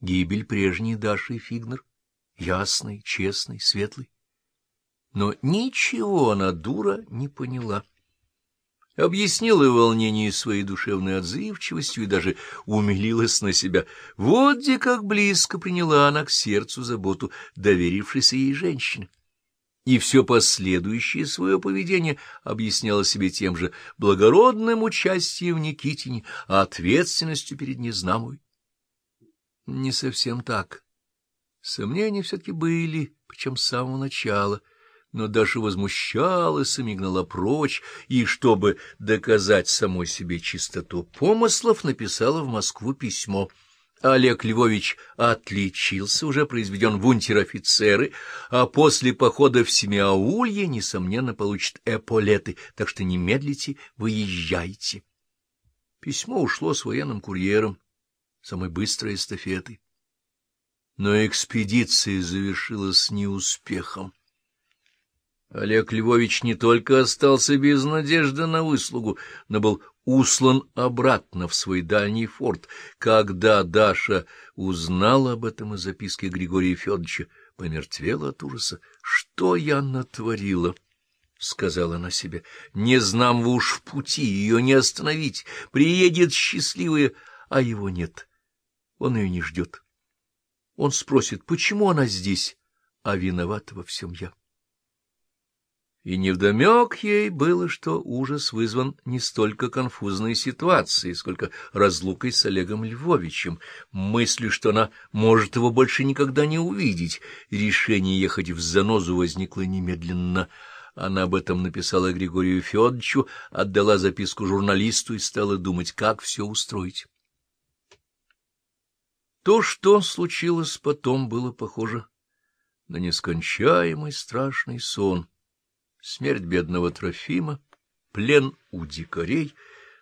гибель прежней Даши Фигнер, ясный, честный, светлый. Но ничего она, дура, не поняла. Объяснила волнение своей душевной отзывчивостью и даже умилилась на себя. Вот где как близко приняла она к сердцу заботу доверившейся ей женщины. И все последующее свое поведение объясняла себе тем же благородным участием в Никитине, ответственностью перед Незнамой. Не совсем так. Сомнения все-таки были, причем с самого начала — но Даша возмущалась и гнала прочь, и, чтобы доказать самой себе чистоту помыслов, написала в Москву письмо. Олег Львович отличился, уже произведен в унтер-офицеры, а после похода в Семиаулье, несомненно, получит эполеты, так что не медлите, выезжайте. Письмо ушло с военным курьером, самой быстрой эстафетой. Но экспедиция завершилась неуспехом. Олег Львович не только остался без надежды на выслугу, но был услан обратно в свой дальний форт. Когда Даша узнала об этом из записки Григория Федоровича, помертвела от ужаса. — Что я натворила? — сказала она себе. — Не знам вы уж в пути, ее не остановить. Приедет счастливая, а его нет. Он ее не ждет. Он спросит, почему она здесь, а виновата во всем я. И невдомек ей было, что ужас вызван не столько конфузной ситуацией, сколько разлукой с Олегом Львовичем, мыслью, что она может его больше никогда не увидеть. Решение ехать в занозу возникло немедленно. Она об этом написала Григорию Федоровичу, отдала записку журналисту и стала думать, как все устроить. То, что случилось потом, было похоже на нескончаемый страшный сон — смерть бедного Трофима, плен у дикарей,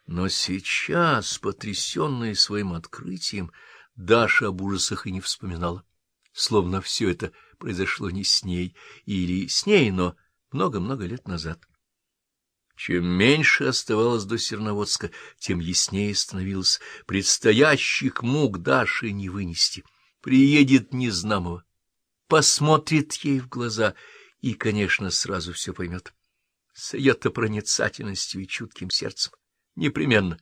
но сейчас, потрясенная своим открытием, Даша об ужасах и не вспоминала, словно все это произошло не с ней, или с ней, но много-много лет назад. Чем меньше оставалось до Серноводска, тем яснее становилось предстоящих мук Даши не вынести. Приедет Незнамова, посмотрит ей в глаза — и, конечно, сразу все поймет. С ее-то проницательностью и чутким сердцем. Непременно.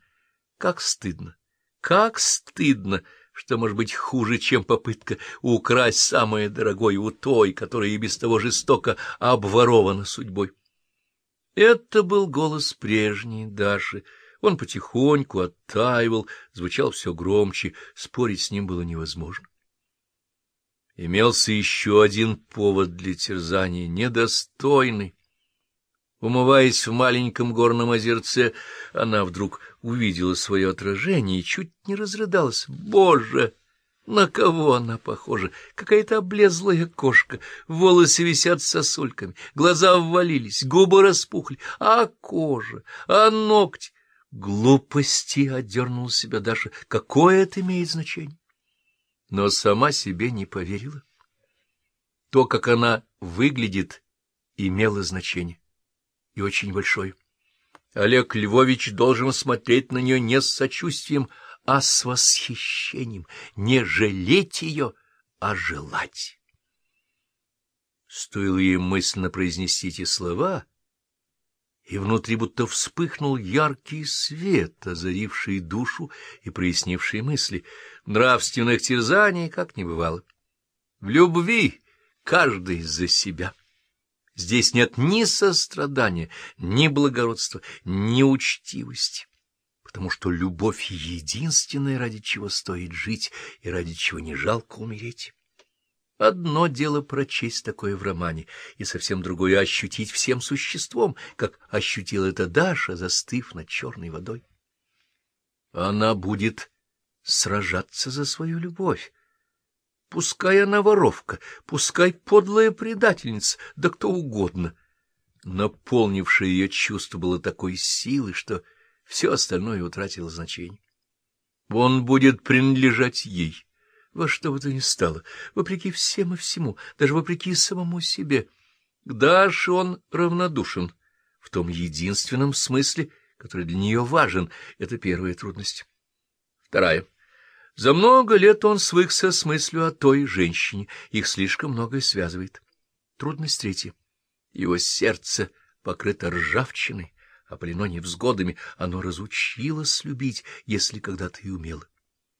Как стыдно, как стыдно, что может быть хуже, чем попытка украсть самое дорогое у той, которая и без того жестоко обворована судьбой. Это был голос прежней Даши. Он потихоньку оттаивал, звучал все громче, спорить с ним было невозможно. Имелся еще один повод для терзания, недостойный. Умываясь в маленьком горном озерце, она вдруг увидела свое отражение и чуть не разрыдалась. Боже! На кого она похожа? Какая-то облезлая кошка, волосы висят сосульками, глаза ввалились, губы распухли, а кожа, а ногти... Глупости одернула себя Даша. Какое это имеет значение? но сама себе не поверила. То, как она выглядит, имело значение, и очень большое. Олег Львович должен смотреть на нее не с сочувствием, а с восхищением, не жалеть ее, а желать. Стоило ей мысленно произнести эти слова — и внутри будто вспыхнул яркий свет, озаривший душу и прояснивший мысли. Нравственных терзаний как не бывало. В любви каждый за себя. Здесь нет ни сострадания, ни благородства, ни учтивости, потому что любовь — единственное, ради чего стоит жить и ради чего не жалко умереть. Одно дело прочесть такое в романе, и совсем другое — ощутить всем существом, как ощутила это Даша, застыв над черной водой. Она будет сражаться за свою любовь. Пускай она воровка, пускай подлая предательница, да кто угодно. Наполнившее ее чувство было такой силы, что все остальное утратило значение. Он будет принадлежать ей во что бы то ни стало, вопреки всем и всему, даже вопреки самому себе. К Даше он равнодушен, в том единственном смысле, который для нее важен. Это первая трудность. Вторая. За много лет он свыкся с мыслью о той женщине, их слишком многое связывает. Трудность третья. Его сердце покрыто ржавчиной, опалено невзгодами, оно разучилось любить, если когда-то и умело.